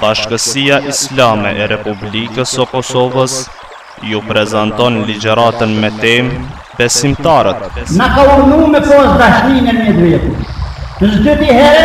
Bashkësia Islame e Republikës së Kosovës ju prezanton ligjëratën me temë Besimtarët. Na ka urnu me pas dashni nërmjet vetes. Sdo ti here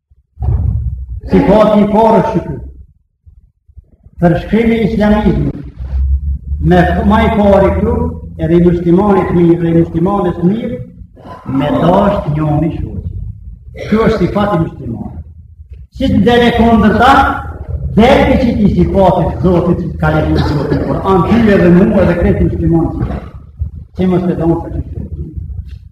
Sifati i parë është shqipur. Përshkrimi i islamizmit, me ma i pari ktu, edhe i muslimanit mirë, edhe i muslimanit mirë, me dasht njoni shojn. Ky është sifati muslimanit. Si të del e kundërta, del pej qiti sifatit të zotit, që të ka livdu zoti, por anë ty edhe mua edhe krejt muslimanët, që më se da unë për të shumë.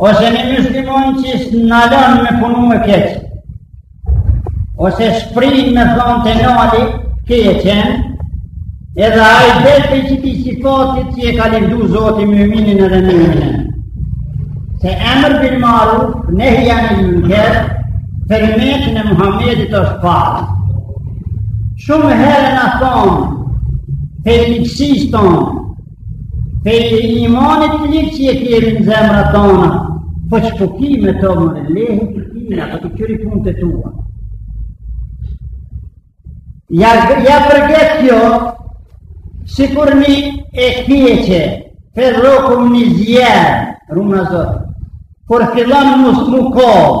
Ose një muslimon që s'e nalon me punu keq, ose s'prin me thonë ta nali të keqen, edhe ai del pej qiti sifatit që e ka livdu zoti myminin edhe myminen. Se emr bil maruf, nehji anil munker, për ymetin e Muhammedit është farz. Shumë herë na thonë, pej ligsisë tonë, Pej imanit të lig që e kemi në zemra tona, po ç'po ki me to more lej punët e tina, po ti kqyri punët e tua. Ja, ja përket kjo, sikur një e keqe, pe rokum një zjerm, rujna zot, kur fillon mu kall,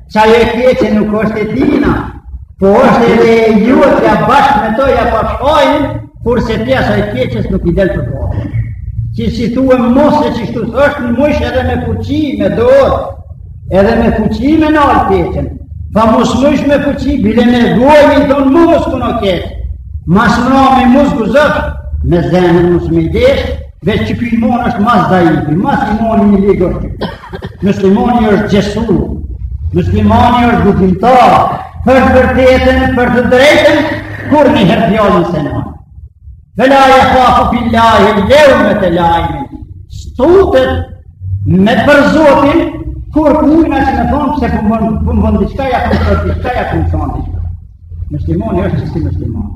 Qajo e keqe nuk është e tina, po është edhe e jotja bashkë me to ja përshojnë, kurse ti asaj keqes nuk i del përpara. Qysh thuem mos e që shtu është në mujsh edhe me fuqi, me dorë, edhe me fuqi me nalë t'keqen, pa mos mujsh me fuqi, bile me gojë i thonë mos puno keq, ma s'mrami mos guxosh, me zemër mos me e dashtë, Veç qeky imon është ma zaifi, ma imoni i lig është. Muslimoni është xhesur, muslimoni është guximtar, për të vërtetën, për të drejtën, kurrnjëherë fjalën s'e nal. Ve la jehafu fil-lahi levmete laim, s'tutet me për zotin, kur për mujna që me thonë pse po bon diçka, për të të shkaja, për të të të të të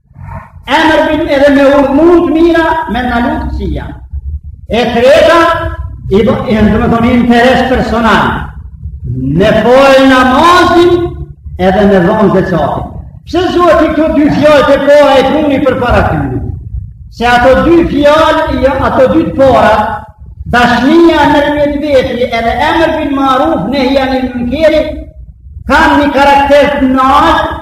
Emr bil edhe me urnu të mira, me nalu të kqija. E treta, domethonë interes personal, me falë namazin edhe me dhonë zeqatin. Pse zoti këto dy fjalë të para i pruni përpara tyne? Se ato dy fjalë, jo, ato dy të para, dashnia nërmjet veti edhe emr bil maruf nehji anil munkeri, kanë një karakter të naltë,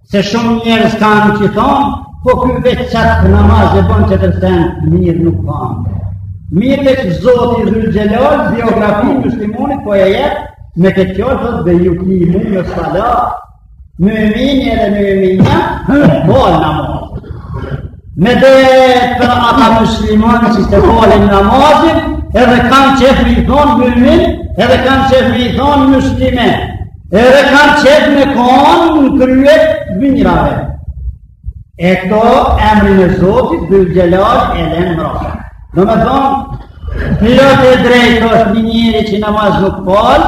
Se shumë njerëz kanë që thonë, po ky veç qat namaz e bon tjetër sen, mirë nuk kanë. Mirë që Zoti zylxhelal, biografinë e muslimonit, po e jep, me këtë fjalë thot ve jukimune salat, mymini edhe myminja, falë namaz. Medet për ata muslimon që s'e falin namazin, edhe kanë qef me i thonë mymin, edhe kanë qef me i thonë muslim, edhe kanë qef me konë në kryet bënjrave. E këto emrin e Zotit zylxhelal e lenë mrapa. Domethonë, plot e drejtë është një njeri që namaz nuk fal,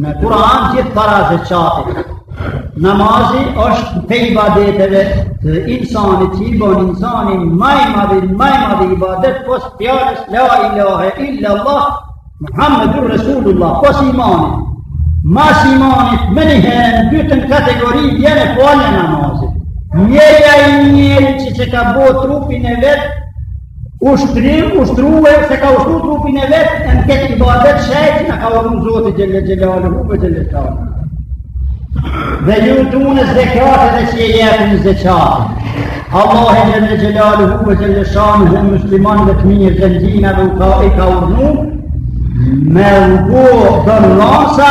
Në Kur'an gjithë para zekatit. Namazi është pej ibadeteve të insanit që i bon insani maj madhi, maj madhi ibadet pos fjalës la ilahe illa Allah Muhammedur Resulullah pos imanit mas imanit menjëherë në dytën kategori vjen falja e namazit njai njeri që s'e ka bo trupin e vet Ushtri, ushtrue, s'e ka ushtru trupin e vet, e në këtë ibadet siç na ka urnu Zoti xhele xhelaluhu ve xhele shanuhu. Ve jutune zekate dhe që e jepen zeqat. Allahu xhele xhelaluhu ve xhele shanuhu muslimanëve të mirë zenginave u ka e ka urnu, me u bo dhe në lansa,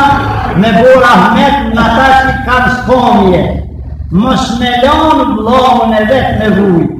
me bo rahmet në ta që kanë skomje, mos me lon vllaun e vet me vujtë.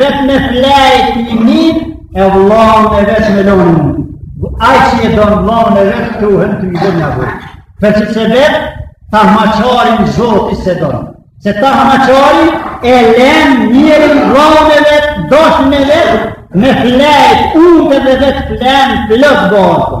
Vetë me flajt një mirë, e vlonë e vetë me lonë një. Ajë që e donë vlonë e vetë, të uhen të një një bërë. Për që se vetë, ta maqarin zotë i se donë. Se ta maqarin e lenë njëri vlonë e vetë, doshë me vetë, me flajt unë dhe vetë flajnë flëtë bërë.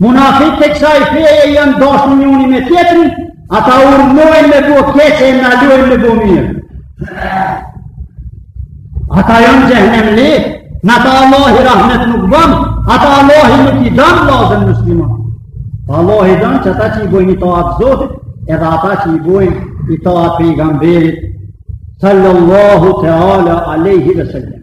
Munafikët e kësaj feje janë dost njëni me tjetrin, ata urnojnë me bo keq e nalojnë me bo mirë. Ata janë xhehnemli, në ta Allahi rahmet nuk bon, ata Allahi nuk i don vllazën muslimanë. Allahi don qata që i bojnë itaat Zotit, edhe ata që i bojnë itaat pejgamberit, sallallahu te ala aleyhi ve sellem.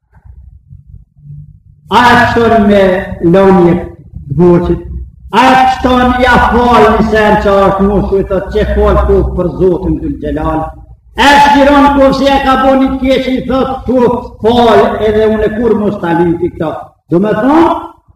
A e pshton me lonje t'borxhit? A e pshton ja fal një sen që është mu shu i thot që fal ku për Zotin zylxhelal? E shkiron kur se i ka bo një keq i thot tu fal edhe unë e kurr mos stalin të këta. Domethonë,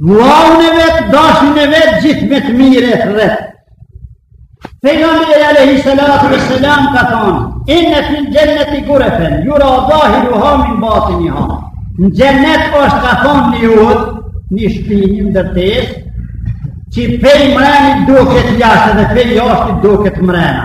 Vllaun e vet, dostin e vet, gjithë me të mirë e thret. Pejgamberi alayhi salatu wassalam ka thonë: "Inna fil jannati ghurafan yura zahiruha min batiniha." Në xhennet është ka thonë një odë, një shpi, një ndërtesë, që pej mreni duket jashtë dhe pej jashti duket mrena.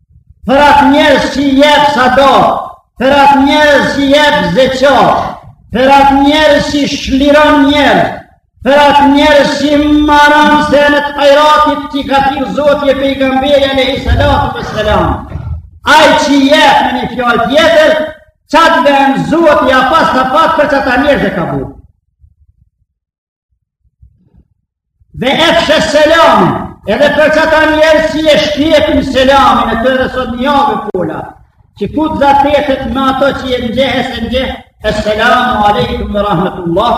Për atë njerëz që i jep sadaka, për atë njerëz që i jep zeqat, për atë njerëz që i shliron njerëz, për atë njerëz që i maron senet e hajratit që i ka thanë Zoti e pejgamberi alejhi salatu ve selam. Aj që i jep me një fjalë tjetër, qat ven Zoti a pas të fatë për qata njerëz e ka bo. Dhe efshe selamin, edhe për qata njerëz si e shqepin selamin, e të dhe sot një avë pola, që kur të zatetet me ata që e njeh, e s'e njeh, esselamu alejkum ve rahmetullah,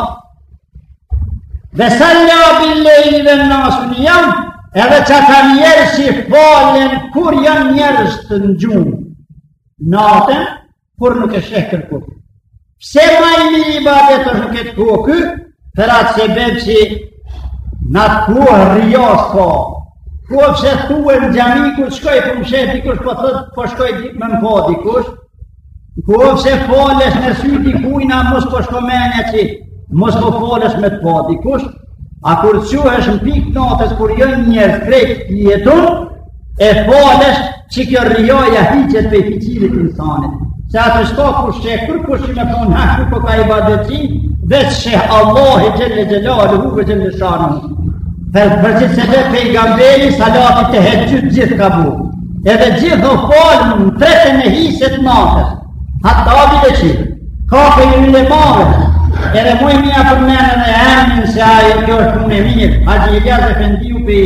ve salla bil-lejli ven-nasu nijam, edhe qata njerëz si falen, kur janë njerëzt në gjumë, natën, kur nuk e sheh kërkush. Pse ma i miri ibadet osht n'ket kohë, për atë se veç n'atë kohë rrija s'ka, ku e pse tu kon në xhami, ku të shkoj po më sheh dikush, po thot po shkoj me më pa dikush, ku e pse falesh në sy dikujna, mos po shkon menja që mos po falesh me të pa dikush, a kur të çohesh në pikë natës, kur janë njerëz krejt fjetun, E falesh që kjo rrijaja hiqet prej fiqirit të insanit. Se atë shka ku shqe, kur kur shqe me thonë, ha, kur po ka ibadeti, veç t'sheh Allahi xhel-le xhelaluhu ve xhel-le shanuhu. Për qit sebep pejgamberi, salati tehexhud gjith e ka bo. Edhe gjithë o falë në tretën e hises natës. Hatta bile qi ka prej ylemave, edhe muj m'ja përmen edhe emnin se ai kjo është punë e mirë, a gjellë efendiu prej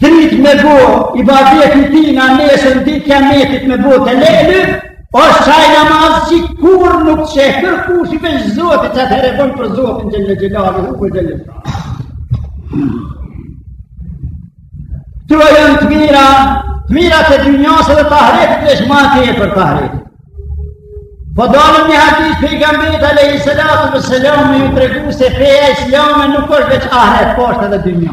Dritë me bo, ibadetin ti nesër në ditë kijametit me bo të lehtë, osht qaj namaz që kur nuk t'sheh kërkush veç Zotit që atëherë e bënë për zotin xhel-le xhelaluhu, nuk për gjëllë. Këto janë të mira, të mirat e dynjasë dhe të ahretit veç ma tepër të ahretit. Po dalëm një hadis pejgamberit alejhi salatu ve selam me ju tregu se feja islame nuk është veç ahret, po është edhe dynja.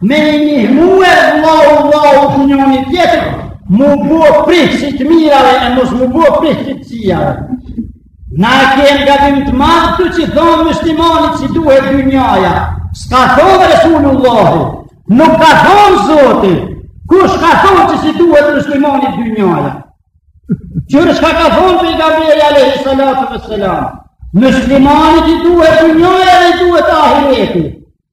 Me i nihmu vllau vllaut, njoni tjetrit, m'u bo prijs i të mirave e mos m'u bo prijs i të kqijave. Na kemi gabim të madh ktu që thonë muslimanit ç'i duhet dynjaja. S'ka thonë Resulullahi, nuk ka thonë Zoti, kush ka thonë që s'i duhet muslimanit dynjaja. Kqyr shka ka thonë pejgamberi alejhi salatu ve selam. Muslimanit i duhet dynjaja dhe i duhet ahireti.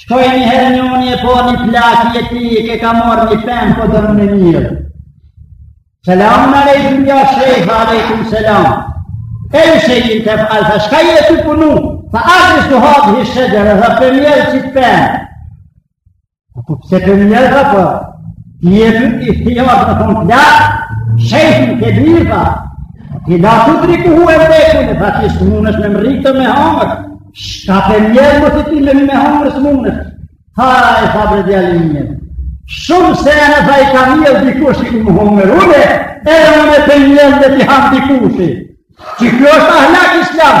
Shkoj një herë një unë e po një plakë e ti e ke ka morë një pëmë po dërë në mirë. Selam në rejtë një shëjtë, alejkum selam. E në shëjtë të falë, fa shka jetë të punu, fa arës të hapë një shëgjërë dhe për mjërë që të pëmë. Apo pse për njërë dhe për, i e për të ishtë një marë të thonë të lakë, shëjtë të mirë dhe, i la të të rikë hu e vdeku, në thashtë ishtë mundës me më rikë të me hangër, shka për njërë më të ti me me hangër së mundës, ha e fa për djallë një njërë. Shumë se e në thaj ka një dhe dikush i më hangër une, edhe më me të njërë dhe ti hamë dikushi. Që kjo është ahlak islam,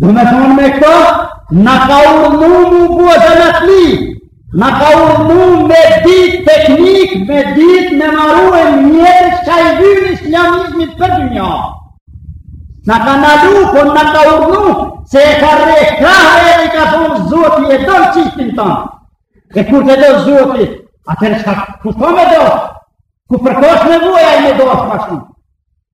Domethonë me këta, na ka urdhnu m'u bo zanatli, na ka urdhnu me dit teknikë, me dit me maru e njëtë çka i vyn islamizmit për dynja. Na ka nalu, po na ka urdhnu, se e ka re krahë e i ka thonë zoti e don qistin tonë. E kur të do zoti, atëherë çka ku po me do, ku përkosh nevoja i me do është ma shumë.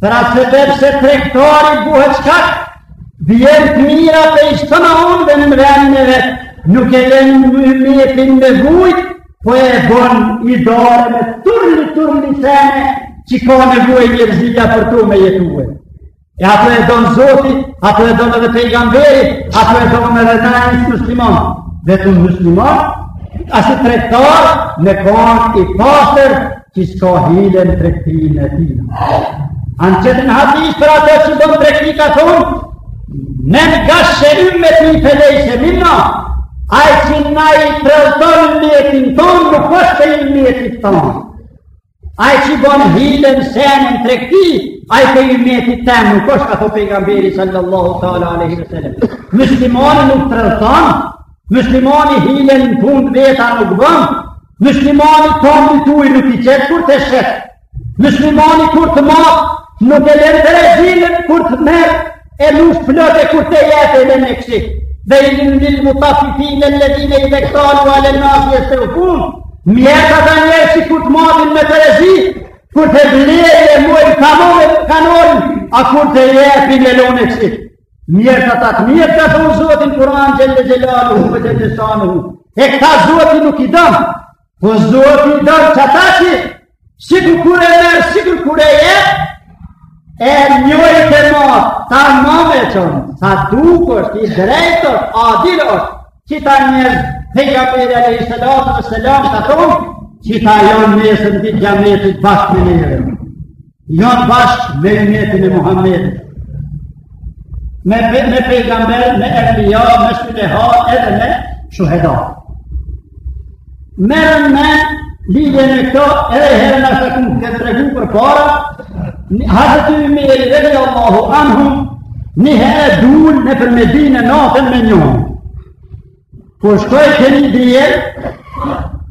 Për atë se pse tregtari bohet shkak, vijnë të mira për i shtë në unë dhe në venin e vet, nuk e len ymetin me vujt, po e bon idare me turli, turli sene, që ka nevojë njerëzia për tu me jetue. E ato e don Zoti, ato e don edhe pejgamberi, ato e don edhe nëjnë së musliman. Vetëm musliman, asi tregtar, me konë i pastër, që s'ka hile në tregtinë e tina. Anë që në hadis për ato që bon tregti ka thonë, men gashe ymmeti fe lejse minna, ai që na i tradhton ymetin tonë, nuk është prej ymetit tonë. Ai që bon hile në sene në tregti, ai prej ymetit tem, nuk është, ka thonë pejgamberi sallallahu ta'la aleyhi wa sallam. Muslimani nuk tradhton, muslimani hile në punët e veta nuk bon, Muslimani ka një tuj nuk i qet kur të shet. Muslimani kur të mat, nuk e len terezinë kur të merr, e mush plot e kur të jep e len eksik. Vejlun lil mutaffifin elledhine idhektalu alen-nasi jestevfun, mjerë ata njerëz qi kur të matin me terezi, kur të blejë e mojë të mojë të kanorën, a kur të jep e len eksik. Mirë ka ta të mirë ka të unë zotin Kur'an gjellë gjellalu hu me gjellë sanu hu. E këta zotin nuk i dëmë, po zotin i dëmë që ata që si ku kure e mërë, si ku kure e jetë, e njëri të matë, ta mame qënë, ta dukë është, i drejtë është, adil është, që ta njërë, dhe ka për e i sëllatë dhe sëllatë, që ta jonë njësën të gjamitit bashkë në njërën. Jon bashkë me ymetin e Muhammedit, me, pe, me pejgamber, me evlija, me suleha, edhe me shuheda. Merën me lidhje me këto, edhe i herë nashta kom ke tregu përpara, hazreti Ymeri radijallahu anhu, një herë dul nëpër Medine natën me njon. Kur shkoj te një derë,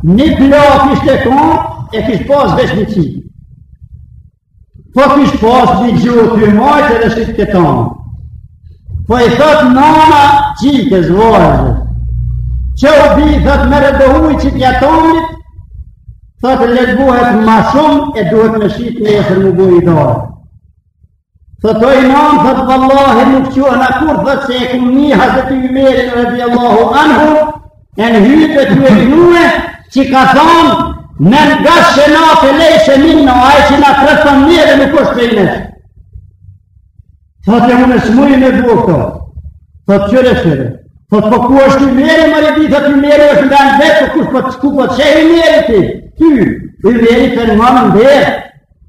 një plakë kish kon, e kish pas veç një çikë. Po kish pas një gjuhë të majtë edhe shit këtë tonë. Po i thotë nana çikës, vajzës. Çu bi, thotë merr do ujë qitja tomlit, thotë le të bohet ma shumë e duhet me shit nesër me bo i pare. Thë të imam, thë të vëllahi nuk që në kur thë se e kumë një hasë të imerin dhe dhe Allahu anhu, e në hype të e gnue, që ka thonë, në nga shëna të lejë se minë, a e që nga të të mire në kështë të imesh. Thë të unë së mujë në duo këto, thë të qëre qëre, thë të po ku është të mire, më rëdi, thë të mire është nga në vetë, po ku është po të shku po të shë i mire ti, ty, i mire të në mamë në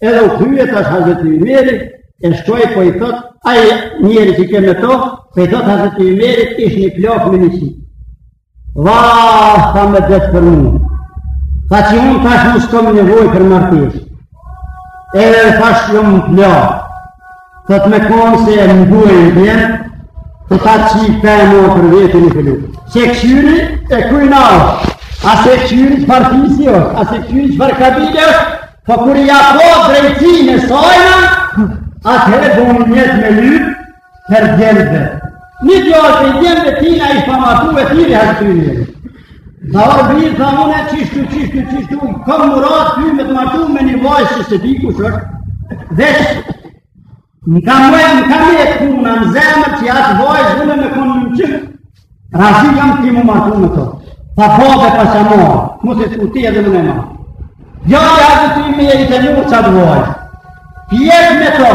Edhe u kthye tash Hazreti Ymeri, e shkoj po i thot, ai njeri që ke me to, po i thot Hazreti Ymeri, ish një plak me një çikë. Va, tha me detë për mu. Tha që unë tash nuk s'kom nevoj për martesë. Edhe tash jom plak. Thot me konë se m'duhet djem, tha që pe marr për veti një këllu. S'e kqyri e kujna është, as e kqyri çfarë fisi është, as e kqyri çfarë kabile është, po kur ja pa drejtësinë e sajna, atëherë bon nijet me lyp për djemëve. Një prej djemve tina i pamartu e thirri Hazreti Ymeri. Tha or bir, tha unë, qishtu, qishtu, qishtu, kom murat, ty me të martu me një vajzë, që s'e di kush është, veç m'ka met, m'ka met ku, në në zemër, qat vajzë, edhe me konë që razi jam ti mu martu me të, tha babë pasha mu, mos e tut ti edhe më në mërë. Ja, Hazreti Ymeri e merr qat vajzë, pjetë me të,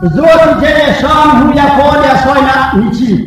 Zoti xhele shanuhu ja fal asajna një çikë,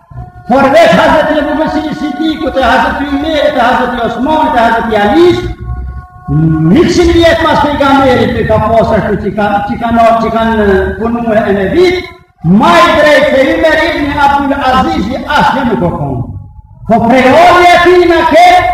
Përveç Hazreti Ebu Bekri Sidikut e Hazreti Umerit e Hazreti Osmanit e Hazreti Alisë, njëqind vjet pas Pejgamberit për ka posër për që kanë që kanë punu emevit, ma i drejtë se Umer ibni Abdul Azizi asnjë nuk o konë. Po prejoni e ti në këtë,